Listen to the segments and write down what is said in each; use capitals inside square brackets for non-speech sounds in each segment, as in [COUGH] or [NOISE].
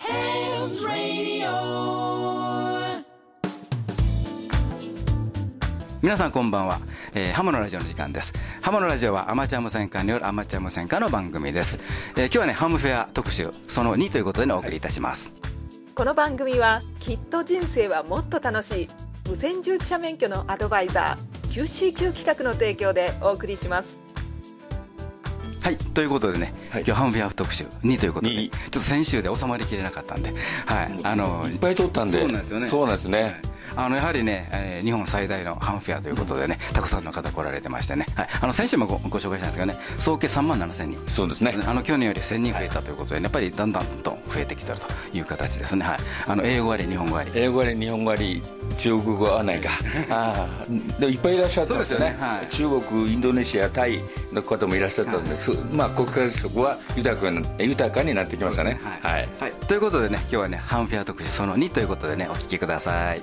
Ham's Radio. 皆さんこんばんは、えー、ハモのラジオの時間です。ハモのラジオはアマチュア無線化によるアマチュア無線化の番組です、えー、今日はねハムフェア特集その2ということで、ね、お送りいたします。この番組はきっと人生はもっと楽しい。無線従事者免許のアドバイザー QCQ 企画の提供でお送りしますはい。ということでね、はい、今日ハムフェア特集2ということでちょっと先週で収まりきれなかったんで、はい、あのいっぱい取ったんで。そうなんですよね。そうなんですね、あのやはりね、えー、日本最大のハムフェアということでね、たくさんの方来られてましてね、はい、あの先週もごご紹介したんですけどね、総計3万7000人、そうですね。あの去年より1000人増えたということで、ね、やっぱりだんだんと増えてきてるという形ですね、はい、あの英語あり、日本語あり、英語あり、日本語あり、中国語はないか、[LAUGHS] あでいっぱいいらっしゃったんですよね、ね。はい、中国、インドネシア、タイの方もいらっしゃったんです、はい、まあ、国家色は豊か豊かになってきましたね。ね。はい、はい、ということでね、今日はね、ハムフェア特集その2ということでね、お聞きください。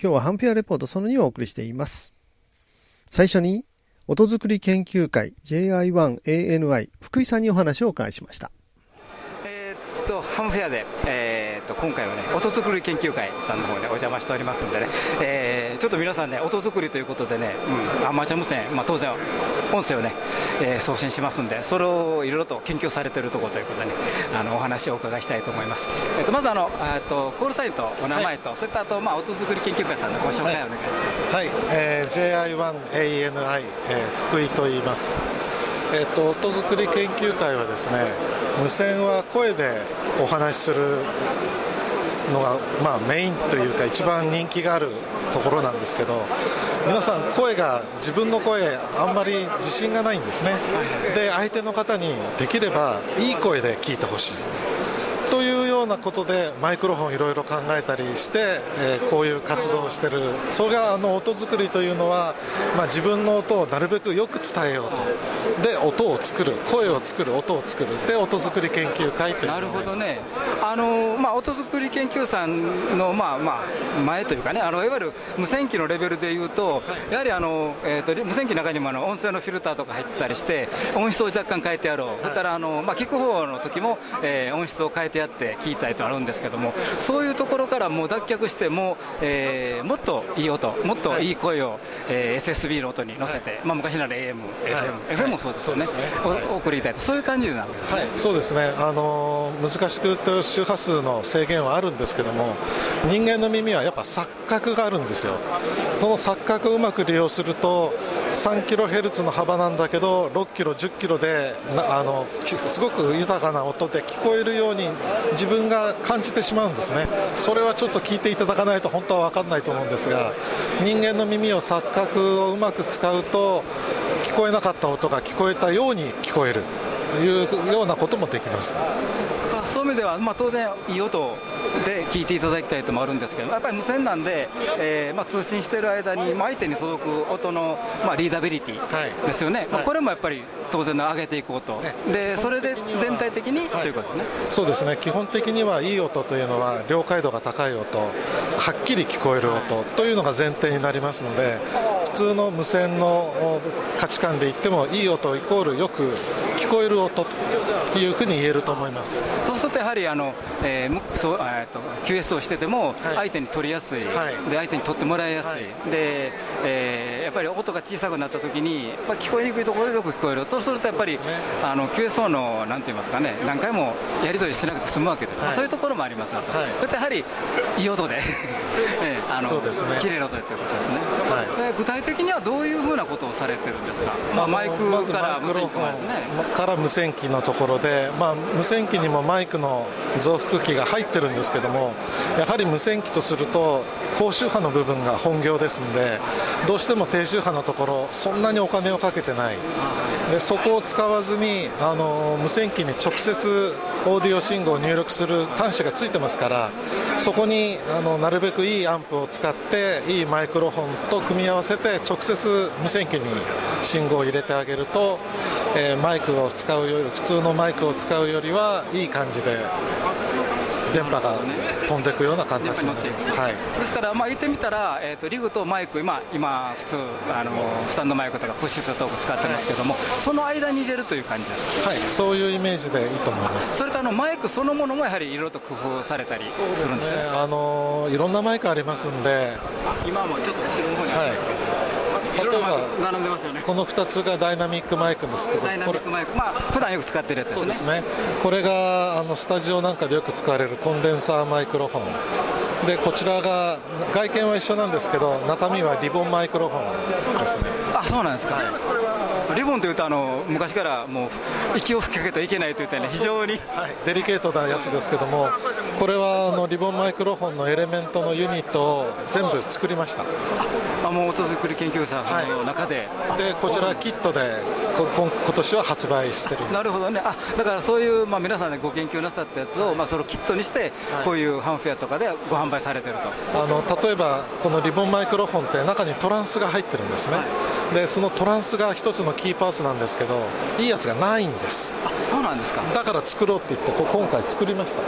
今日はハンペアレポートその2をお送りしています。最初に、音作り研究会 JI1ANI 福井さんにお話をお伺いしました。えー、っと、ハンフェアで、えーと今回はね音作り研究会さんの方に、ね、お邪魔しておりますんでね、えー、ちょっと皆さんね音作りということでね、うん、アマチュア無線、まあ、当然音声をね、えー、送信しますんでそれをいろいろと研究されているところということでねあのお話をお伺いしたいと思います、えーと、まずあのあとコールサインとお名前と、はい、それとあと、まあ、音作り研究会さんのご紹介をお願いします。はい、はい、えー、JI1ANI、えー、福井と言います。えーと、音作り研究会はですね無線は声でお話しするのが、まあ、メインというか一番人気があるところなんですけど皆さん声が自分の声あんまり自信がないんですね。で相手の方にできればいい声で聞いてほしい。ようなことでマイクロフォンいろいろ考えたりして、えー、こういう活動をしてる。それがあの音作りというのは、まあ、自分の音をなるべくよく伝えようと。で音を作る。声を作る。音を作る。で音作り研究会というなるほどね。あの、まあ、音作り研究さんの、まあまあ、前というかね。あのいわゆる無線機のレベルでいうとやはりあの、えーと、無線機の中にもあの音声のフィルターとか入ってたりして音質を若干変えてやろう、はい、それからあの、まあ、聞く方の時も、えー、音質を変えてやって聞いてたりとあるんですけどもそういうところからもう脱却しても,、えー、もっといい音もっといい声を、えー、SSB の音に乗せて、はい、まあ、昔なら AM、FM、FM もそうですよね、送りたいとそういう感じなんですね、はい、そうですね。あの難しく言うと周波数の制限はあるんですけども人間の耳はやっぱ錯覚があるんですよ。その錯覚をうまく利用すると3キロヘルツの幅なんだけど6キロ10キロであのすごく豊かな音で聞こえるように自分が感じてしまうんですね。それはちょっと聞いていただかないと本当は分かんないと思うんですが人間の耳を錯覚をうまく使うと聞こえなかった音が聞こえたように聞こえる。いうようなこともできます。そういう意味では、まあ、当然いい音で聞いていただきたいともあるんですけどやっぱり無線なんで、えーまあ、通信している間に、まあ、相手に届く音の、まあ、リーダビリティですよね、はい、まあ、これもやっぱり当然の上げていこうと、でそれで全体的に、ということですね。そうですね。基本的にはいい音というのは了解度が高い音はっきり聞こえる音というのが前提になりますので普通の無線の価値観で言ってもいい音イコールよく聞こえる音というふうに言えると思います。そうするとやはりあの、えーそうえーと、QS をしてても相手に取りやすい、はい、で相手に取ってもらいやすい、はい、でえー、やっぱり音が小さくなった時にやっぱ聞こえにくいところでよく聞こえる。そうするとやっぱり、ね、あの QSO のなんて言いますかね何回もやり取りしなくて済むわけです、はい、そういうところもあります。ので、はい、やはりいい音で [LAUGHS] えー、あのそうですね。綺麗な音でということですね、はい、具体的にはどういうふうなことをされてるんですか、まあ、マイクから無線とかですねから無線機のところで、まあ、無線機にもマイクの増幅器が入ってるんですけどもやはり無線機とすると高周波の部分が本業ですんでどうしても低周波のところそんなにお金をかけてない。でそこを使わずにあの無線機に直接オーディオ信号を入力する端子がついてますからそこにあのなるべくいいアンプを使っていいマイクロフォンと組み合わせて直接無線機に信号を入れてあげると、えー、マイクを使うより普通のマイクを使うよりはいい感じで電波が飛んでいくような形になっています、はい、ですから、まあ、言ってみたら、えーと、リグとマイク今今普通あのスタンドマイクとかプッシュとトーク使ってますけども、はい、その間に入れるという感じですはい。そういうイメージでいいと思います。それとあのマイクそのものもやはりいろいろと工夫されたりするんですね。あのいろんなマイクありますんで。今もちょっと後ろの方にあるんですけど、はい例えば並んでますよね。この2つがダイナミックマイクですけどダイナミックマイク。まあ普段よく使ってるやつですね。そうですね。これがあのスタジオなんかでよく使われるコンデンサーマイクロフォン。でこちらが外見は一緒なんですけど中身はリボンマイクロフォンですね。あそうなんですか、はいリボンというとあの昔からもう息を吹きかけてはいけないといったね非常に、はい、デリケートなやつですけどもこれはあのリボンマイクロフォンのエレメントのユニットを全部作りました。あもう音作り研究者の中で、はい、でこちらキットでこ今年は発売してるなるほどね。あだからそういう、まあ、皆さんでご研究なさったやつを、まあ、それをキットにして、こういうハンフェアとかでご販売されてると。あの例えばこのリボンマイクロフォンって中にトランスが入ってるんですね、でそのトランスが一つのキーパーツなんですけどいいやつがないんです。あそうなんですか。だから作ろうって言ってこ今回作りました。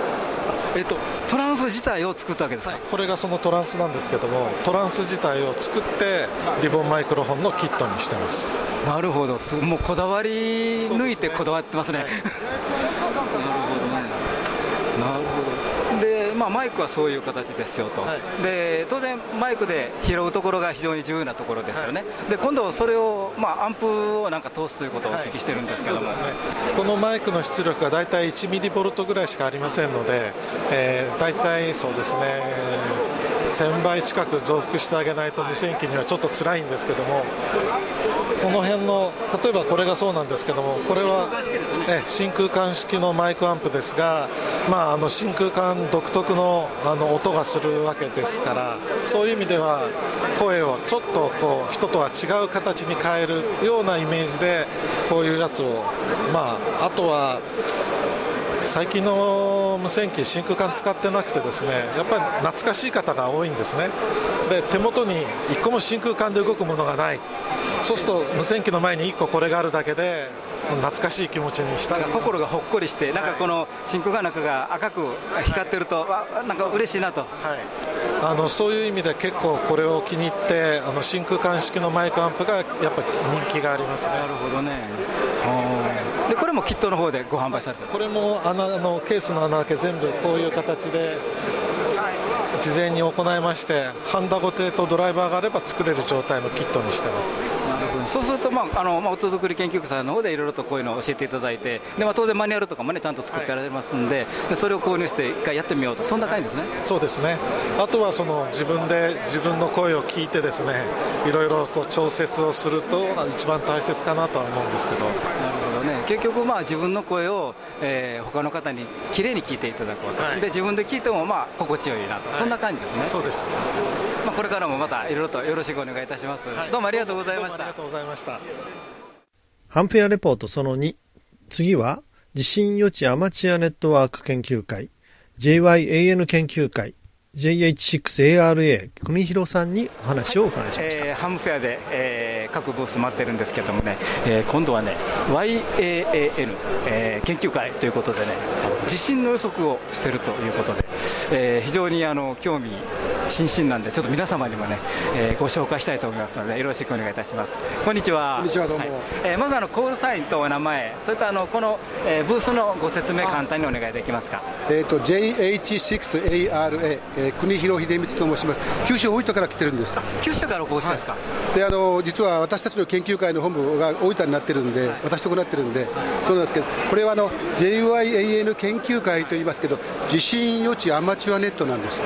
えっと、トランス自体を作ったわけですか、はい、これがそのトランスなんですけどもトランス自体を作ってリボンマイクロフォンのキットにしてます。なるほど。もうこだわり抜いてこだわってますね、ねはい、[LAUGHS] なるほどね。なるほどまあ、マイクはそういう形ですよと、はい、で当然、マイクで拾うところが非常に重要なところですよね、はい、で今度、それを、まあ、アンプをなんか通すということをお聞きしてるんですけども、はい。ね、このマイクの出力が大体1ミリボルトぐらいしかありませんので、えー、大体そうですね、1000倍近く増幅してあげないと無線機にはちょっと辛いんですけども、この辺の例えばこれがそうなんですけどもこれは真空管式のマイクアンプですが、まあ、あの真空管独特のあの音がするわけですからそういう意味では声をちょっとこう人とは違う形に変えるようなイメージでこういうやつを、まあ、あとは最近の無線機、真空管使ってなくてですねやっぱり懐かしい方が多いんですね。で手元に1個も真空管で動くものがない。そうすると無線機の前に1個これがあるだけで懐かしい気持ちにした。心がほっこりして、なんかこの真空管中が赤く光ってると、はい、なんか嬉しいなと、はい、あのそういう意味で結構これを気に入ってあの真空管式のマイクアンプがやっぱ人気がありますね。なるほどね。でこれもキットの方でご販売されてこれも穴あのケースの穴開け全部こういう形で事前に行いましてハンダゴテとドライバーがあれば作れる状態のキットにしてますそうすると、まああのまあ、音作り研究家さんの方でいろいろとこういうのを教えていただいてで、まあ、当然マニュアルとかもねちゃんと作ってられますんではい、でそれを購入して一回やってみようと。そんな感じですね、そうですね。あとはその自分で自分の声を聞いてですねいろいろこう調節をすると一番大切かなとは思うんですけど。結局、まあ、自分の声を、えー、他の方にきれいに聞いていただこうと、はい、で自分で聞いても、まあ、心地よいなと、はい、そんな感じですね。そうです、まあ、これからもまたいろいろとよろしくお願いいたします、はい、どうもありがとうございました。ありがとうございました。ハンフェアレポートその2次は地震予知アマチュアネットワーク研究会。JYAN 研究会 JH6ARA 組広さんにお話をお伺いしました、えー、ハムフェアで、えー、各ブース待ってるんですけどもね、えー、今度はね YAAN、えー、研究会ということでね地震の予測をしているということで、えー、非常にあの興味津々なんでちょっと皆様にもね、えー、ご紹介したいと思いますのでよろしくお願いいたします。こんにちは。こんにちはどうも、はい、えー、まずあのコールサインとお名前それとあのこの、えー、ブースのご説明簡単にお願いできますか？えっ、ー、と JH6ARA、えー、国広秀光と申します。九州大分から来てるんです。九州からお越しですか、はい、であの実は私たちの研究会の本部が大分になってるんで、はい、私とこなってるんで、そうなんですけどこれはあの JYAN 研研究会と言いますけど、地震予知アマチュアネットなんです。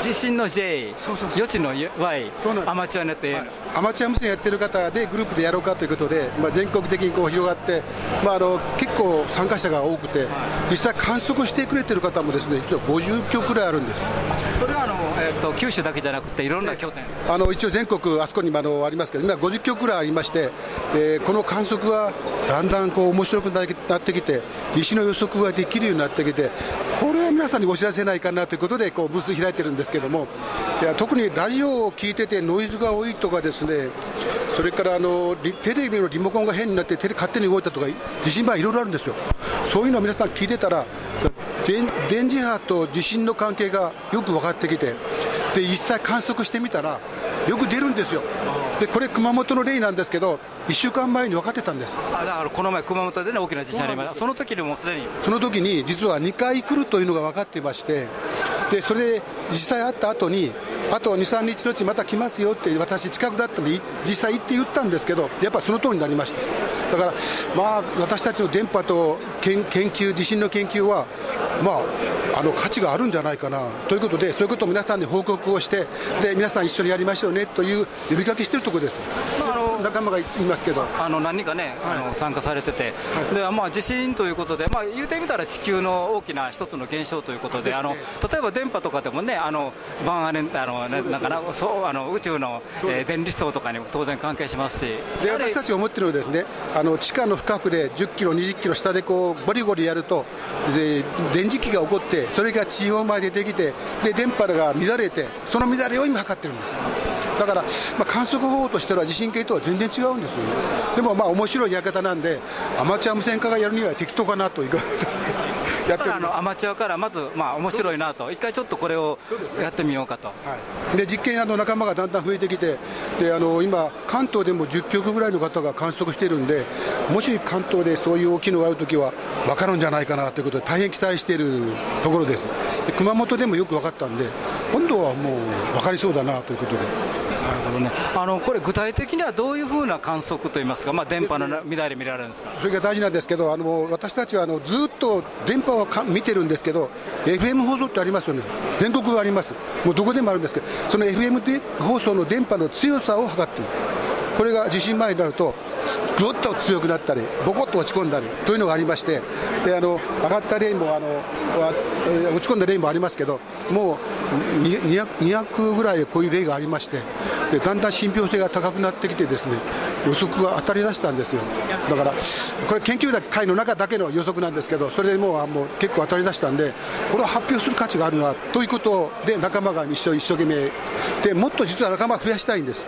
地震の J、予知の Y、アマチュアネット。はい、アマチュア無線やってる方でグループでやろうかということで、まあ、全国的にこう広がって、まあ、あの結構参加者が多くて、実際観測してくれてる方もですね実は50局くらいあるんです。それはあの、えーと、九州だけじゃなくていろんな拠点、あの一応全国あそこにあのありますけど今50局くらいありまして、えー、この観測はだんだんこう面白くなってきて西の予測ができるようになってきてこれは皆さんにお知らせないかなということでこうブース開いてるんですけどもいや特にラジオを聞いててノイズが多いとかですねそれからあのテレビのリモコンが変になってテレ勝手に動いたとか地震場いろいろあるんですよ。そういうのを皆さん聞いてたら電磁波と地震の関係がよく分かってきてで実際観測してみたらよく出るんですよ。でこれ熊本の例なんですけど1週間前に分かってたんです。あだからこの前熊本でね大きな地震ありました。その時にもすでに。その時に実は2回来るというのが分かっていましてでそれで実際会った後にあと2、3日のうちまた来ますよって私、近くだったんで実際行って言ったんですけどやっぱその通りになりました。だから、まあ、私たちの電波と研究地震の研究は、まあ、あの価値があるんじゃないかなということでそういうことを皆さんに報告をしてで皆さん一緒にやりましょうねという呼びかけしているところです。まあ仲間がいますけど。あの何人かね、はい、あの参加されてて、はい、でまあ、地震ということで、まあ、言うてみたら地球の大きな一つの現象ということで、あの例えば電波とかでもね、あのバンアレンあの、ね、なんかなそうあの宇宙の、えー、電離層とかにも当然関係しますし。で私たちが思ってるのはですねあの地下の深くで10キロ、20キロ下でこうゴリゴリやるとで電磁気が起こってそれが地表まで出てきてで電波が乱れてその乱れを今測ってるんですだから、まあ、観測方法としては地震計とは全然違うんですよねでもまあ面白いやり方なんでアマチュア無線化がやるには適当かなといか [LAUGHS] やってあのアマチュアからまず、まあ面白いなと、一回ちょっとこれをやってみようかと。はい、で実験あの仲間がだんだん増えてきて、であの今、関東でも10局ぐらいの方が観測しているんで、もし関東でそういう大きいのがあるときは、分かるんじゃないかなということで、大変期待しているところです。で熊本でもよく分かったんで、今度はもう分かりそうだなということで。ほどね、あのこれ、具体的にはどういうふうな観測といいますか、まあ、電波の乱れ見られるんですか？それが大事なんですけど、あの私たちはあのずっと電波をか見てるんですけど、FM 放送ってありますよね、全国あります、もうどこでもあるんですけど、その FM 放送の電波の強さを測ってる、これが地震前になると、ぐっと強くなったり、ぼこっと落ち込んだりというのがありまして、であの上がった例もあの、落ち込んだ例もありますけど、もう 200, 200ぐらいこういう例がありまして、でだんだん信憑性が高くなってきてですね予測が当たりだしたんですよ。だからこれ研究会の中だけの予測なんですけどそれでもうもう結構当たりだしたんでこれは発表する価値があるなということで仲間が一生一生懸命でもっと実は仲間増やしたいんです。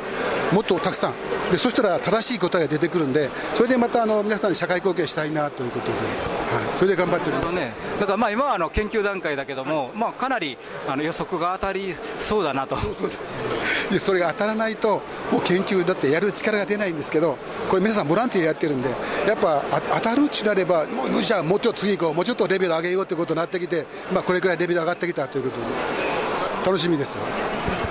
もっとたくさん。でそしたら正しい答えが出てくるんでそれでまたあの皆さんに社会貢献したいなということで、はい、それで頑張ってる。す、ね、だからまあ今はあの研究段階だけども、まあ、かなりあの予測が当たりそうだなと。それが当たらないともう研究だってやる力が出ないんですけどこれ皆さんボランティアやってるんでやっぱ当たるうちになればもうじゃあもうちょっと次行こうもうちょっとレベル上げようということになってきて、まあ、これくらいレベル上がってきたということで。楽しみです。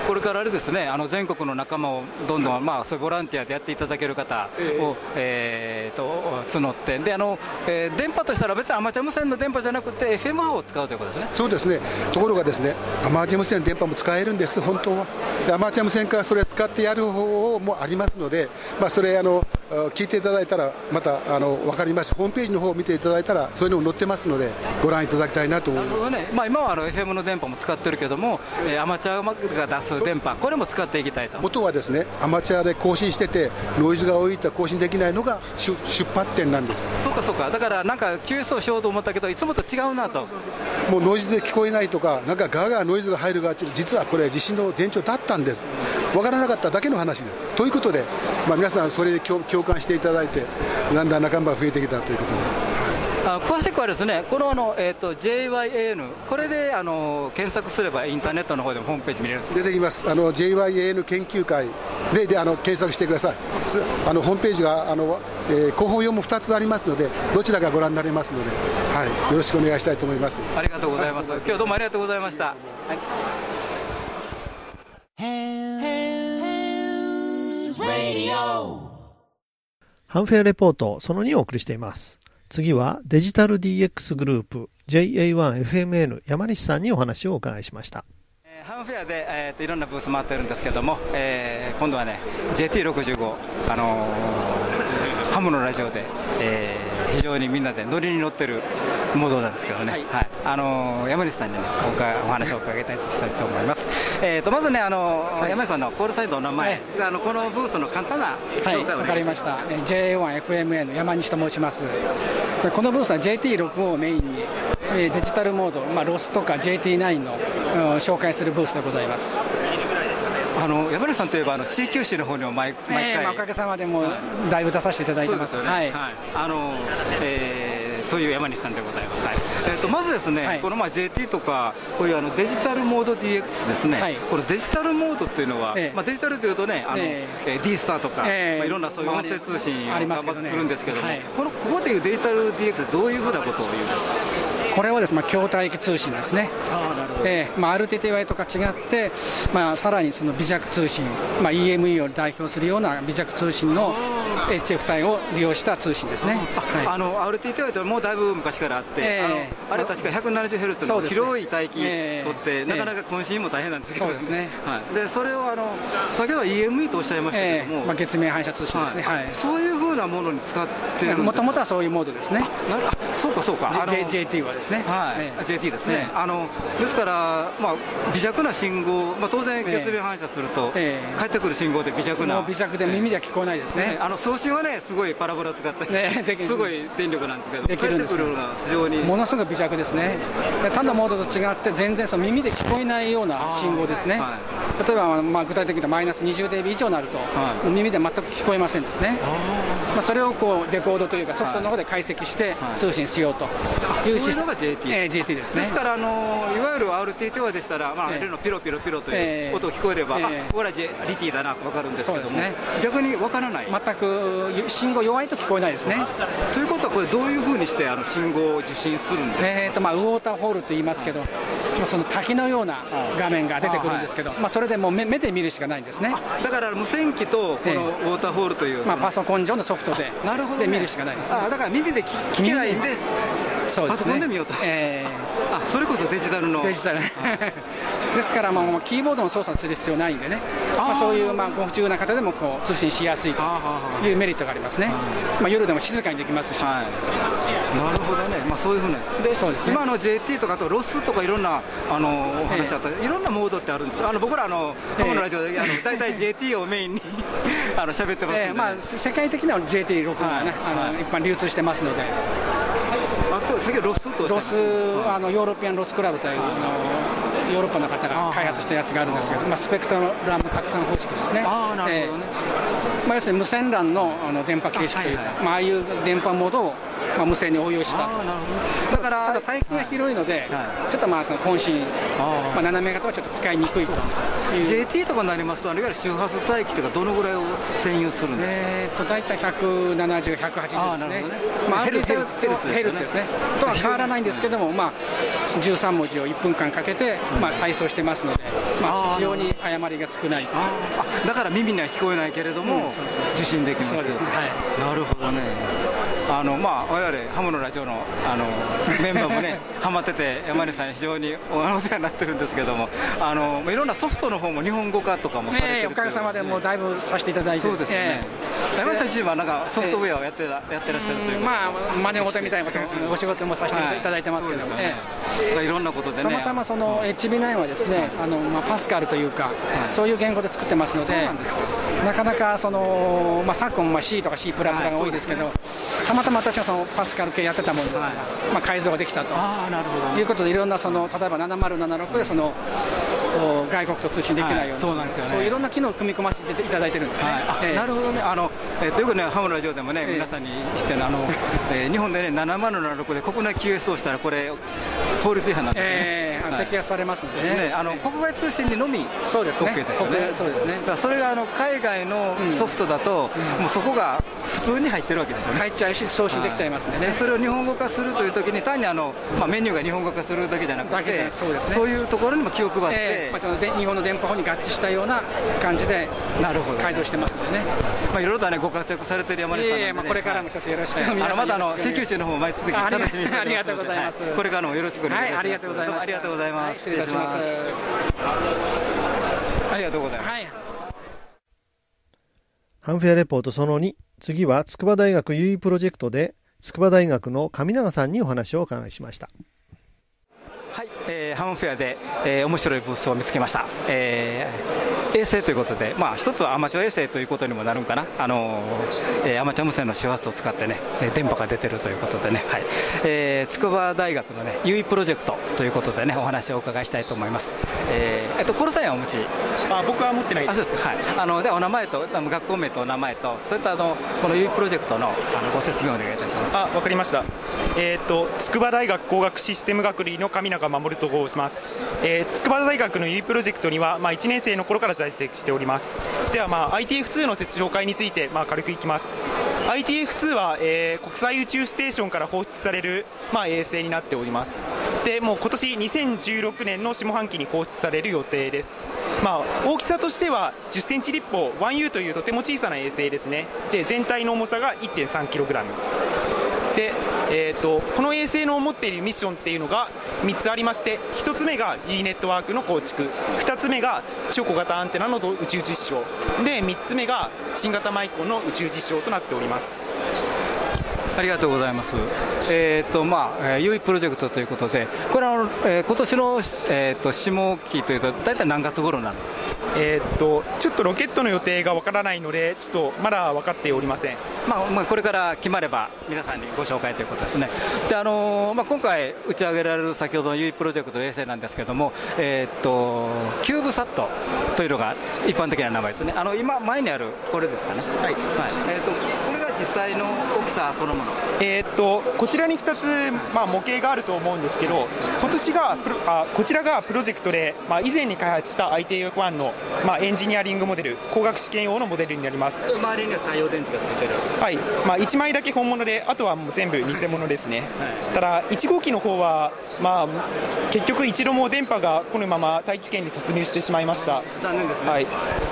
これからあれですねあの全国の仲間をどんどん、まあ、そういうボランティアでやっていただける方を、えー、と募ってであの、えー、電波としたら別にアマチュア無線の電波じゃなくて FM 波を使うということですね。そうですね。ところがですねアマチュア無線電波も使えるんです本当は。でアマチュア無線からそれ使ってやる方法もありますので、まあ、それあの聞いていただいたらまたあの分かります。ホームページの方を見ていただいたらそういうのも載ってますのでご覧いただきたいなと思います、ね。まあ、今はあの FM の電波も使ってるけども、えー、アマチュアが出す電波これも使っていきたいと。元はですねアマチュアで更新しててノイズが多いと更新できないのが出発点なんです。そうかそうか。だからなんか QS をしようと思ったけどいつもと違うなと。もうノイズで聞こえないとかなんかガーガーノイズが入るが実はこれ地震の電池だったんです分からなかっただけの話ですということで、まあ、皆さんそれで共感していただいてだんだん仲間が増えてきたということで。あ詳しくはですねこのあの、えーと、JYAN これであの検索すればインターネットの方でもホームページ見れる出てきます。あの JYAN 研究会でであの検索してください。あのホームページがあの、えー、広報用も2つありますのでどちらがご覧になれますので、はい、よろしくお願いしたいと思います。ありがとうございます、はい、今日はどうもありがとうございました、はい。ハンフェアレポートその2をお送りしています。次はデジタル DX グループ JA1FMN 山西さんにお話をお伺いしました。ハムフェアで、えーと、いろんなブース回ってるんですけども、えー、今度はね JT65、あのー、ハムのラジオで、えー、非常にみんなでノリに乗ってるモードなんですけどね、はい、はい、あのー、山西さんにねおお話を伺いたいと思います、えーと、まずね、あのーはい、山西さんのコールサインのお名前、はい、あのこのブースの簡単な紹介を、わかりました。JA1FMA の山西と申します。このブースは JT65 をメインにデジタルモード、まあ、ロスとか JT9 の紹介するブースでございます。あの山根さんといえばあの C 九州の方にも毎毎回、えー、おかげさまでもだいぶ出させていただいてます。すね、はい、はい、あの、えー、という山西さんでございます。はい、えっ、ー、とまずですね、はい、このまあ JT とかこういうあのデジタルモード DX ですね。はい、このデジタルモードっていうのは、えー、まあデジタルというとね、あの、えー、D スターとか、えー、まあいろんなそういう音声通信がまず来るんですけども、ね、このここでいうデジタル DX どういうふうなことを言うんですか？これはです、ね、まあ、筐体通信ですね、えーまあ、RTTY とか違って、まあ、さらにその微弱通信、まあ、EME を代表するような微弱通信の HF 帯を利用した通信ですね、はい、あの RTTY ってもうだいぶ昔からあって、えー、あれ確か 170Hz の広い帯域とって、なかなか渾身も大変なんですけど、そうですね、はい、でそれをあの先ほどは EME とおっしゃいましたけども、えー、まあ、月面反射通信ですね、はい、そういうふうなものに使ってもともとはそういうモードですね。なるそうかそうか、J、JT はですね、はい、JT ですね、あのですから、まあ、微弱な信号、まあ、当然、月面反射すると、えー、帰ってくる信号で微弱な、微弱で耳では聞こえないですね、あの送信はね、すごいパラボラ使って、ね、すごい電力なんですけど、できるんです。非常にものすごく微弱ですね、単なモードと違って、全然その耳で聞こえないような信号ですね、はい、例えば、まあ、具体的にマイナス 20dB 以上になると、はい、耳で全く聞こえませんですね、まあ、それをこうデコードというか、ソフトの方で解析して通信しようというシステムが JT、えー、JT ですね。ですからあのいわゆる RT はでしたら、まあ、えー、ピロピロピロという音が聞こえれば、えー、あこれは JT だなと分かるんですけども、ね、逆に分からない。全く信号弱いと聞こえないですね。ということはこれどういうふうにしてあの信号を受信するんですか。えーとまあウォーターホールと言いますけど、その滝のような画面が出てくるんですけど、まあそれでもう目目で見るしかないんですね。だから無線機とこのウォーターホールという、まあパソコン上のソフトでなるほど、で見るしかないです、ね。あだから耳で聞けないんで。そうですね、パソコンで見ようと、えー、あそれこそデジタルの。デジタル。ですから、まあ、キーボードの操作する必要ないんでね、まあ、そういう、まあ、ご不自由な方でもこう通信しやすいというメリットがありますね、まあ、夜でも静かにできますし、はい、なるほどね、まあ、そういうふうな。でそうです、ね、今の JT とかとロスとかいろんなあのお話だった、えー、いろんなモードってあるんですあの僕らあの、えー、のラジオであの大体 JT をメインに [LAUGHS] あの喋ってますんで、えー、まあ、世界的な JT6 がね、はい、あの一般流通してますので。あと先ほどロスとロスあのヨーロピアンロスクラブというあのヨーロッパの方が開発したやつがあるんですけど、まあ、スペクトラム拡散方式ですね。あなるほどね、えー、まあ、要するに無線 LAN のあの電波形式というはいはい、まあ、ああいう電波モードをまあ、無線に応用したと。だからただ帯域が広いので、はい、ちょっとまあその渾身まあ、斜め型はちょっと使いにくいと。JT とかになりますといわゆる周波数帯域とかどのぐらいを占有するんですか？えー、と大体170、180ですね。まあ、ヘルツヘルツですね。とは変わらないんですけども、まあ、13文字を1分間かけて、まあ、再送してますので、まあ、非常に誤りが少ない。あだから耳には聞こえないけれども、受信できますそうですね、はい、なるほどねあのまあ、我々ハムのラジオのあの [LAUGHS] メンバーもね、ハマってて、山根さん、非常にお世話になってるんですけども、あのいろんなソフトの方も日本語化とかもされてる、おかげさまでもうだいぶさせていただいて、そうですね、えー、山根さん自身はなんかソフトウェアをやってやってらっしゃるというまあ、真似事みたいなこと、お仕事もさせていただいてますけども、ね。えー、いろんなことでね、たまたまその HB9 はですね、あのまあ、パスカルというか、そういう言語で作ってますので、なかなかその、まあ、昨今、まあ、C とか C プラプラが多いですけど、たまたま私はそのパスカル系やってたもんですから、まあ、改造ができたと。いうことで、いろんなその例えば7076でその外国と通信できないように、そうなんですよね、そういろんな機能を組み込ませていただいてるんですね。えー、なるほどね。あの、えー、ということで、ハムラジオでもね、皆さんにしてあの、[LAUGHS] えー、日本でね、7076で国内 QS をしたら、これ、法律違反なんですね、えー、摘発されますのでね、あの国外通信にのみそうですね、OK ですよね、そうですね。だそれがあの海外のソフトだと、もうそこが普通に入ってるわけですよね。入っちゃうし、送信できちゃい。ますんでね、それを日本語化するというときに、単にあの、まあ、メニューが日本語化するだけじゃなくて、そうですね。そういうところにも気を配って、えーまあ、で日本の電波法に合致したような感じでなるほど。改造してますのでね、まあ、いろいろと、ね、ご活躍されてる山根さんなんで、ねまあ、これからも一つよろしく、はい、あのまだあの C 九州の方毎月楽しみにしてありがとうございます、はい、これからもよろしくお願いします、はい、ありがとうございますありがとうございます、失礼いたします。ありがとうございます、はい。ハンフェアレポートその2。次は筑波大学優位プロジェクトで、筑波大学の上永さんにお話をお伺いしました。はい、えー、ハムフェアで、えー、面白いブースを見つけました。えー衛星ということで、まあ、一つはアマチュア衛星ということにもなるんかな、あのえー、アマチュア無線の周波数を使ってね、電波が出てるということでね、はいえー、筑波大学のね、優位プロジェクトということでね、お話をお伺いしたいと思います。えー、えっと、コロサインはお持ち？あ僕は持ってないです。あそうですはい、あのでお名前と、あの学校名とお名前と、そういったあのこの優位プロジェクトのあのご説明をお願いいたします。あ、わかりました。え、ー、と筑波大学工学システム学類の上中守と申します。えー、筑波大学の優位プロジェクトにはまあ1年生の頃から在籍しております。ではまあ ITF2 の紹介についてまあ軽くいきます。ITF2 は、えー、国際宇宙ステーションから放出されるまあ衛星になっております。でもう今年2016年の下半期に放出される予定です。まあ大きさとしては10センチ立方 1U というとても小さな衛星ですね。で全体の重さが 1.3kg。で、えーと、この衛星の持っているミッションっていうのが3つありまして1つ目が E ネットワークの構築2つ目が超小型アンテナの宇宙実証で3つ目が新型マイコンの宇宙実証となっております。ありがとうございます。えっ、ー、とまあ、優位プロジェクトということで、これはあの、えー、今年のえっ、ー、と下期というと大体何月頃なんですか？えっ、とちょっとロケットの予定がわからないので、ちょっとまだ分かっておりません。まあまあこれから決まれば皆さんにご紹介ということですね。であのまあ今回打ち上げられる先ほどの優位プロジェクト衛星なんですけれども、えっ、とキューブサットというのが一般的な名前ですね。あの今前にあるこれですかね？はい。はい。えっ、と際の大きさそのもの。えー、っとこちらに2つ、まあ、模型があると思うんですけど今年があこちらがプロジェクトで、まあ、以前に開発した ITF1 の、まあ、エンジニアリングモデル工学試験用のモデルになります。周りには太陽電池がついてる。はい、まあ、1枚だけ本物であとはもう全部偽物ですね、はい、ただ1号機の方は、まあ、結局一度も電波が来ぬまま大気圏に突入してしまいました。残念ですね、はい。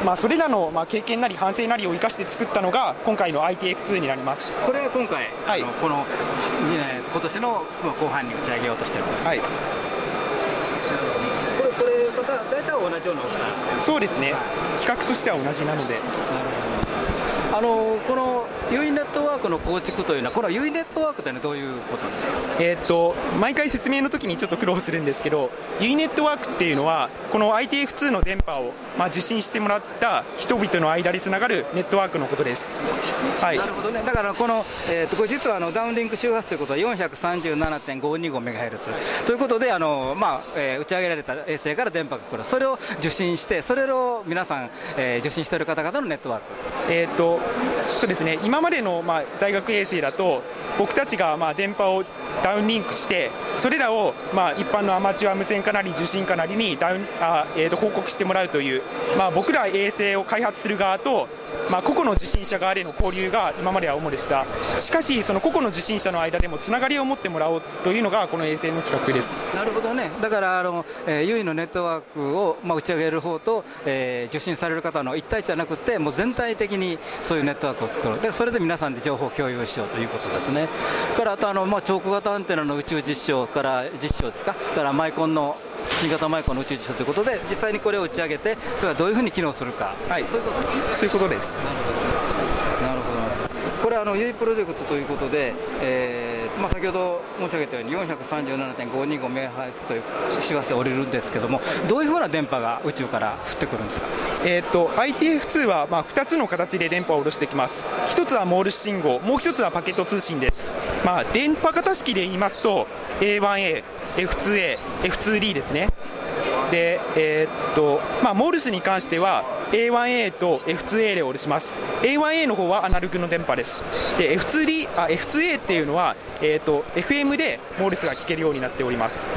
まあ、それらの、まあ、経験なり反省なりを生かして作ったのが今回の ITF2 になります。これは今回、はい、この今年の後半に打ち上げようとしてるんです、はい、これこれまた大体同じような大きさ。そうですね、規格としては同じなので。あのこの U ネットワークの構築というのはこの U ネットワークというのはどういうことなんですか？えー、っと毎回説明の時にちょっと苦労するんですけど U ネットワークっていうのはこの ITF2 の電波を、まあ、受信してもらった人々の間でつながるネットワークのことです、はい、なるほどね。だからこの、えー、っとこれ実はあのダウンリンク周波数ということは 437.525MHz ということであの、まあえー、打ち上げられた衛星から電波が来る。それを受信してそれを皆さん、えー、受信している方々のネットワーク。えー、っとそうですね。今までの、まあ、大学衛星だと僕たちが、まあ、電波をダウンリンクしてそれらを、まあ、一般のアマチュア無線かなり受信かなりにダウンあ、えー、と報告してもらうという、まあ、僕ら衛星を開発する側と、まあ、個々の受信者側での交流が今までは主でした。しかしその個々の受信者の間でもつながりを持ってもらおうというのがこの衛星の企画です。なるほどね。だからあの、えー、優位のネットワークを、まあ、打ち上げる方と、えー、受信される方の一対一じゃなくてもう全体的にそういうネットワークを作ろう。でそれで皆さんで情報共有しようということですね。からあとあの、まあ、超小型アンテナの宇宙実証から実証ですか？からマイコンの新型マイコンの宇宙実証ということで実際にこれを打ち上げてそれがどういうふうに機能するか、はい、そういうことです。そういうことですなるほど。これはあの、ユイプロジェクトということで、えーまあ、先ほど申し上げたように 437.525MHz という周波数で降りるんですけども、どういうふうな電波が宇宙から降ってくるんですか、えーと、ITF2 はまあ2つの形で電波を下ろしてきます、1つはモールス信号、もう1つはパケット通信です。まあ、電波型式で言いますと A1A、F2A、F2D ですね。で、えー、っとまあ、モールスに関しては A1A と F2A でおろします。A1A の方はアナログの電波です。で F2 あ F2A っていうのは、えー、っと FM でモールスが聞けるようになっております。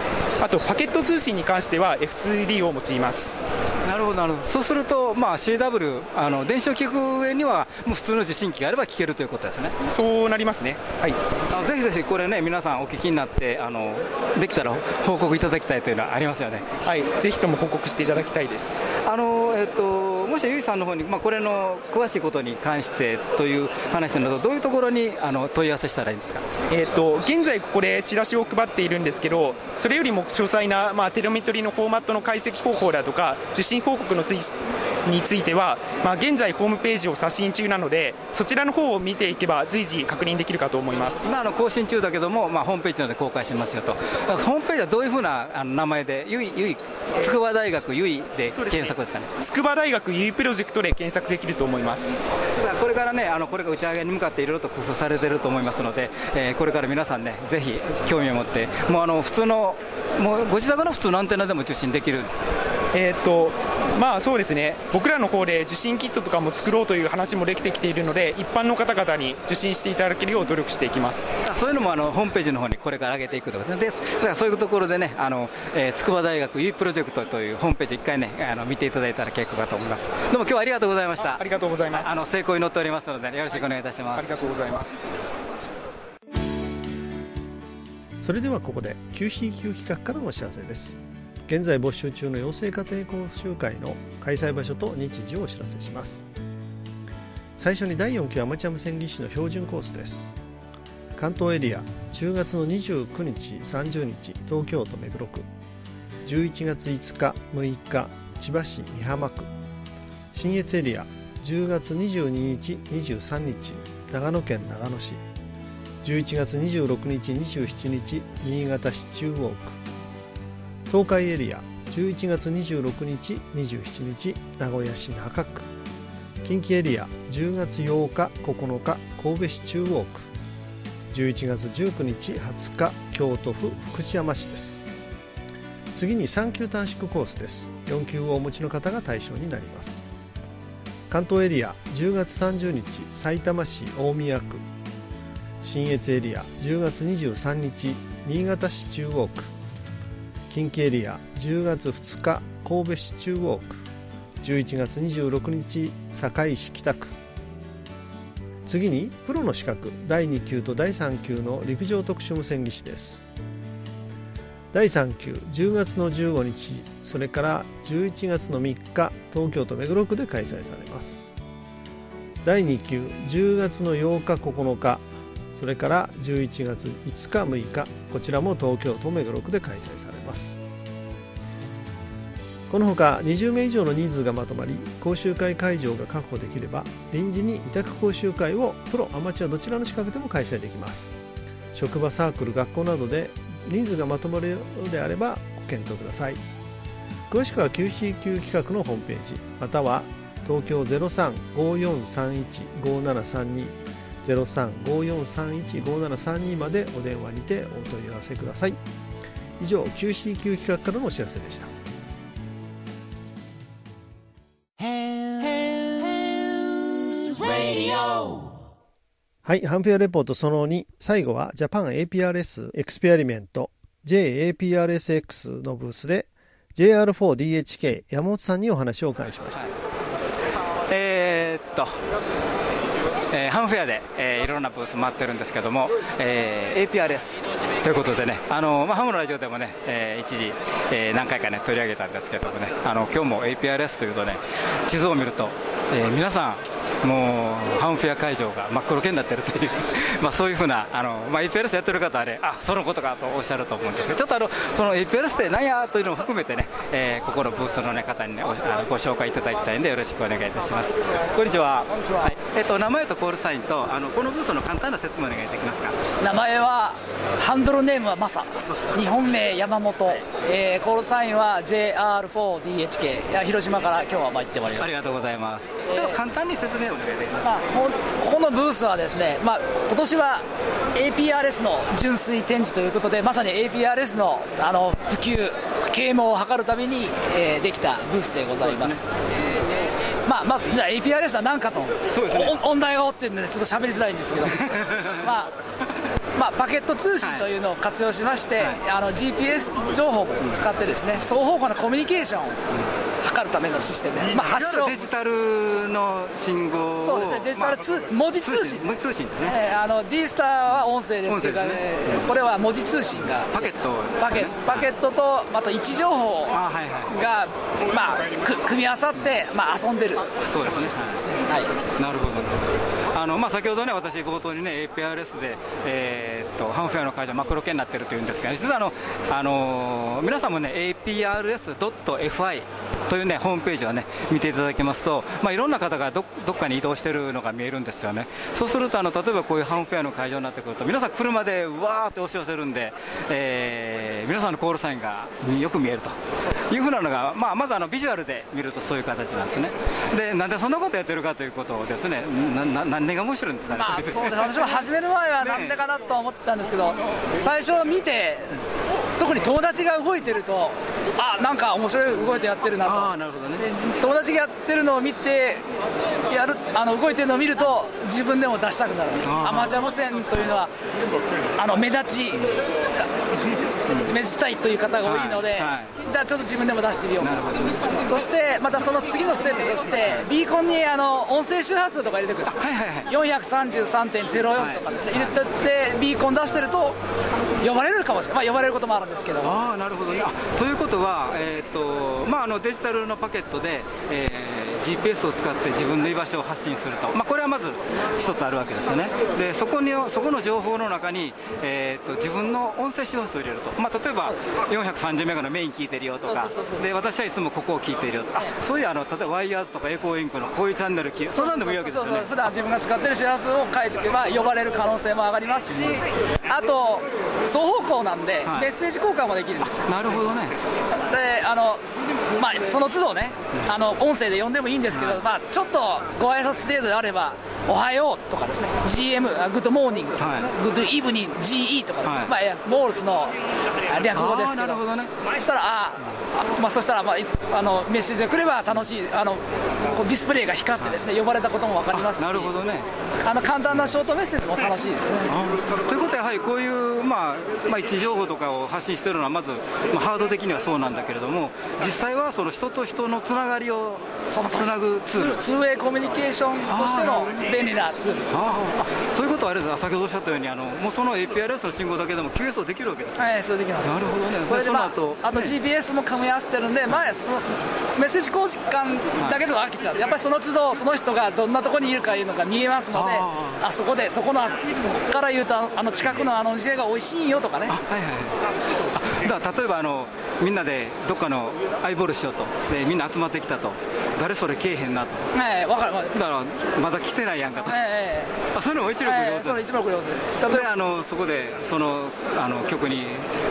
あとパケット通信に関しては F2D を用います。なるほどなるほど。そうすると、まあ、CW あの電子を聞く上にはもう普通の受信機があれば聞けるということですね。そうなりますね。はい。あのぜひぜひこれね皆さんお聞きになってあのできたら報告いただきたいというのはありますよね。はい。ぜひとも報告していただきたいです。あのえっともしゆいさんの方にまあこれの詳しいことに関してという話なのとどういうところにあの問い合わせしたらいいんですか？えっと現在ここでチラシを配っているんですけどそれよりも詳細なまあテレメトリのフォーマットの解析方法だとか受信報告の推については、まあ、現在、ホームページを刷新中なので、そちらの方を見ていけば、随時確認できるかと思います。今あの更新中だけども、まあ、ホームページなので公開しますよと、ホームページはどういうふうなあの名前で、ゆい、ゆい、筑波大学ゆいで検索ですかね。筑波大学ゆいプロジェクトで検索できると思います。さあこれからね、あのこれが打ち上げに向かっていろいろと工夫されてると思いますので、えーこれから皆さんね、ぜひ興味を持って、もうあの普通の、もうご自宅の普通のアンテナでも受信できるんですえーっとまあそうですね、僕らの方で受信キットとかも作ろうという話もできてきているので、一般の方々に受信していただけるよう努力していきます。そういうのもあのホームページの方にこれから上げていくとかですね、ですだからそういうところでね、あのえー筑波大学 U プロジェクトというホームページ、一回ね、あの見ていただいたら結構かと思います。どうも今日はありがとうございました。ありがとうございます。あの成功に乗っておりますので、よろしくお願いいたします。ありがとうございます。それではここで QCQ 企画からのお知らせです現在募集中の養成家庭講習会の開催場所と日時をお知らせします。最初に第4期アマチュア無線技師の標準コースです。関東エリア10月の29日30日東京都目黒区。11月5日6日千葉市美浜区。信越エリア10月22日23日長野県長野市。11月26日27日新潟市中央区。東海エリア11月26日27日名古屋市中区。近畿エリア10月8日9日神戸市中央区。11月19日20日京都府福知山市です。次に3級短縮コースです。4級をお持ちの方が対象になります。関東エリア10月30日埼玉市大宮区。信越エリア10月23日新潟市中央区。近畿エリア10月2日神戸市中央区11月26日堺市北区。次にプロの資格第2級と第3級の陸上特殊無線技師です。第3級10月の15日それから11月の3日東京都目黒区で開催されます。第2級10月の8日9日それから11月5日6日こちらも東京都目黒区で開催されます。このほか20名以上の人数がまとまり講習会会場が確保できれば臨時に委託講習会をプロアマチュアどちらの資格でも開催できます。職場サークル学校などで人数がまとまるようであればご検討ください。詳しくは QCQ 企画のホームページまたは東京0354315732 0354315732までお電話にてお問い合わせください。以上 QCQ 企画からのお知らせでした。はい、ハンペアレポートその2、最後はジャパン APRS エクスペリメント JAPRSX のブースで JR4DHK 山本さんにお話をお伺いしました。えーっと、えーハンフェアで、えーいろんなブース回ってるんですけども、えー APRS ということでね、あのまあ、ハムのラジオでもね、えー一時、えー何回かね取り上げたんですけどもね、あの今日も APRS というとね、地図を見ると、えー皆さん、もうハンフェア会場が真っ黒けになってるという、[LAUGHS] まあそういうふうな、あのまあ、APRS やってる方はね、あそのことかとおっしゃると思うんですけど、ちょっとあのその APRS って何やというのを含めてね、えーここのブースの、ね、方にね、おあのご紹介いただきたいんで、よろしくお願いいたします。こんにちは。はいえっと名前とコールサインとあのこのブースの簡単な説明お願いできますか？名前はハンドルネームはマサ。日本名山本、えーコールサインは JR4DHK いや広島から今日は参ってまいります。ありがとうございます。ちょっと簡単に説明お願いできますか。まあ、ここのブースはですね、まあ、今年は APRS の純粋展示ということでまさに APRS のあの普及啓蒙を図るために、えーできたブースでございます。まあ、まずじゃあ APRS は何かとそうですね。お音大がおってるんでちょっと喋りづらいんですけど。[LAUGHS] まあままあ、パケット通信というのを活用しまして、はい、あの GPS 情報を使ってですね双方向のコミュニケーションを測るためのシステム。で、まあ、発祥。デジタルの信号そうですねデジタル通、まあ、文字通信。文字通信ですね、えー、あの D スターは音声ですけど、ね、これは文字通信がパケット、ね、パケパケットとまた位置情報が、はいはい、まあ、組み合わさって、まあ、遊んでるそうですね、はい、なるほどあのまあ、先ほどね、私、冒頭にね、APRS で、えー、っとハンフェアの会場、マクロ系になってるというんですけど、実はあの、あの皆さんもね、APRS.fi というね、ホームページをね、見ていただきますと、まあ、いろんな方がどどっかに移動しているのが見えるんですよね。そうすると、あの例えばこういうハンフェアの会場になってくると、皆さん車でわーって押し寄せるんで、えー、皆さんのコールサインがよく見えるというふうなのが、まあ、まずあのビジュアルで見るとそういう形なんですね。で、なんでそんなことやってるかということをですね、なな何が面白いんですかね、まあ、そうです私も始める前はなんでかなと思ったんですけど、最初見て、特に友達が動いてると、あなんか面白い動いてやってるなと、なるほどね、友達がやってるのを見て、やるあの動いてるのを見ると、自分でも出したくなる、アマチュア無線というのは、あの目立ち、目立ちたいという方が多いので、じゃあちょっと自分でも出してみよう。か、ね、そしてまたその次のステップとして、ビーコンにあの音声周波数とか入れてくる、はいはいはい、433.04とかですね、入れてってビーコン出してると呼ばれるかもしれない、まあ、呼ばれることもあるんですけど。あなるほど。ねということは、えーとまあ、あのデジタルのパケットで、えー、GPS を使って自分の居場所を発信すると、まあ、これはまず一つあるわけですよね。でそこにそこの情報の中に、えーと、自分の音声周波数を入れると、まあ、例えば430メガのメイン聞いてるよとか。で私はいつもここを聞いてるよとか、そういうあの例えばワイヤーズとかエコーインクのこういうチャンネル聞そうなんでもいいわけですよね。普段自分が使ってる周波数を書いておけば呼ばれる可能性も上がりますしあと双方向なんで、メッセージ交換もできるんですなるほどね。であのまあ、その都度ね、あの音声で呼んでもいいんですけど、まあ、ちょっとご挨拶程度であれば、おはようとかですね、GM、 good morning とかですね、 good evening、GE とかですね、まあ、モールスの略語ですけど、なるほどね、したら、あまあ、そしたら、まあ、あのメッセージが来れば楽しいあのディスプレイが光ってですね、呼ばれたことも分かりますし。なるほど、ね、あの簡単なショートメッセージも楽しいですね。ということはやはりこういう、まあまあ、位置情報とかを発信しているのはまず、まあ、ハード的にはそうなんだけれども実際はその人と人のつながりをつなぐツール。ツーウェイコミュニケーションとしての便利なツー。ルということはあれです先ほどおっしゃったようにあのもうその APRS の信号だけでも QS をできるわけですはいそうできます。なるほどね。それで、まあ、あと GPS も組み合わせてるんで、前そのメッセージ交換だけでは飽きちゃう、やっぱりその都度その人がどんなところにいるかいうのが見えますのであそこでそこのそこから言うとあの近くのあのお店が美味しいよとかね。はいはい。だから例えばあのみんなでどっかのアイボールしようと。でみんな集まってきたと。誰それけえへんなと。はい分かる。だからまだ来てないやんかと、えあそういうのも一目瞭然、その一目瞭然。例えばあのそこでそのあの局に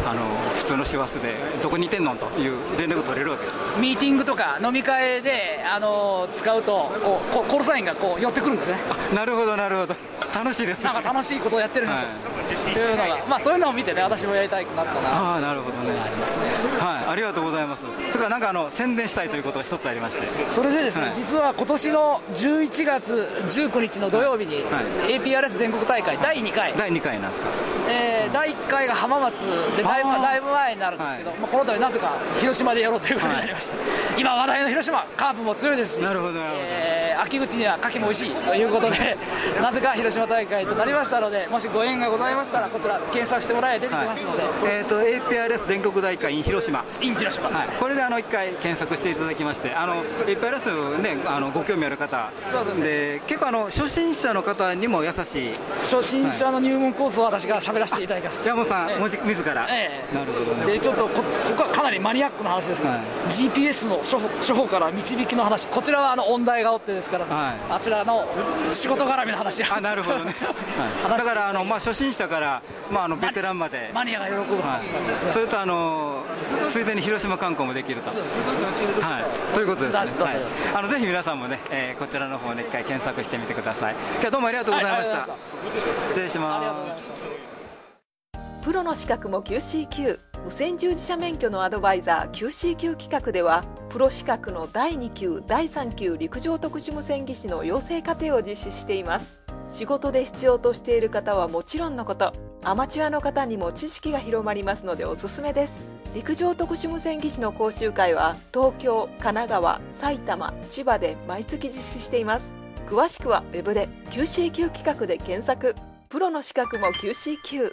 あの普通の師走でどこにいてんのという連絡取れるわけ。ですミーティングとか飲み会であの使うとこうコールサインがこう寄ってくるんですね。なるほどなるほど楽しいです、ね、なんか楽しいことをやってるな。と、い。うのが、まあ、そういうのを見てね私もやりたいくなったな。あなるほどね。ありますね。はいありがとうございます。それからなんかあの宣伝したいということが一つありまして。それでですね、はい、実は今年の11月19日の土曜日に、はい、APRS 全国大会第2回。第2回なんですか。えー、第1回が浜松でだいぶだいぶ前になるんですけど、まあ、この度なぜか広島でやろうということになりました、今話題の広島カープも強いですし。なるほどなるほど、えー、秋口には牡蠣も美味しいということで [LAUGHS] なぜか広島大会となりましたのでもしご縁がございましたらこちら検索してもらえ出てきますので、はい、えーと、APRS 全国大会 in 広島。In 広島、はい、これであの1回検索していただきましてあの APRS ねあのご興味ある方。そうです、ね、で結構あの初心者の方にも優しい。初心者の入門コースを私が喋らせていただきます。山本さん、ええ、自ら、ええ、なるほどね。でちょっとこここはかなりマニアックな話ですけど、はい、GPS の処方処方から導きの話こちらはあの音大がおってですから、はい、あちらの仕事絡みの話。あなるほどね、[LAUGHS] はい、だからあの、まあ、初心者から、まあ、あのベテランまで。マニアが喜ぶ話、はい、それとあのついでに広島観光もできると、はい、ということですね、はい、あのぜひ皆さんもね、えー、こちらの方ね一回検索してみてください。今日はどうもありがとうございました、失礼します。プロの資格も QCQ 無線従事者免許のアドバイザー QCQ 企画ではプロ資格の第2級第3級陸上特殊無線技師の養成課程を実施しています。仕事で必要としている方はもちろんのこと。アマチュアの方にも知識が広まりますのでおすすめです。陸上特殊無線技師の講習会は東京神奈川埼玉千葉で毎月実施しています。詳しくは web で QCQ 企画で検索。プロの資格も QCQ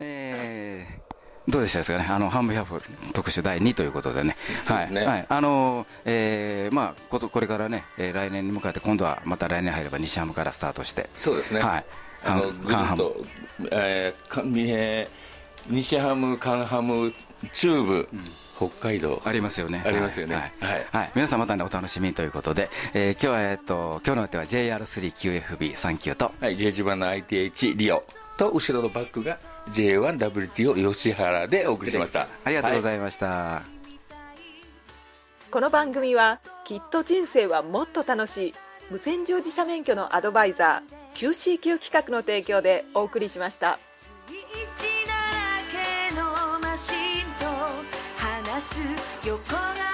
えー、どうでしたですかね、あのハンブヒャフ特集第2ということでね、はい、はい、あのえー、まあこ、これからね、えー、来年に向かって、今度はまた来年入れば西ハムからスタートして、そうですね、はい、あのぐっと、えー、西ハム、カンハム、中部、うん。北海道。ありますよね。ありますよね。はい、はい、皆さんまたねお楽しみということで、えー、今日はえっと今日の予定は JR3QFB39 と。はい J1 番の ITH リオと後ろのバックが J1WTO 吉原でお送りしました。ありがとうございました、はい、この番組はきっと人生はもっと楽しい無線乗自社免許のアドバイザー QCQ 企画の提供でお送りしました。横顔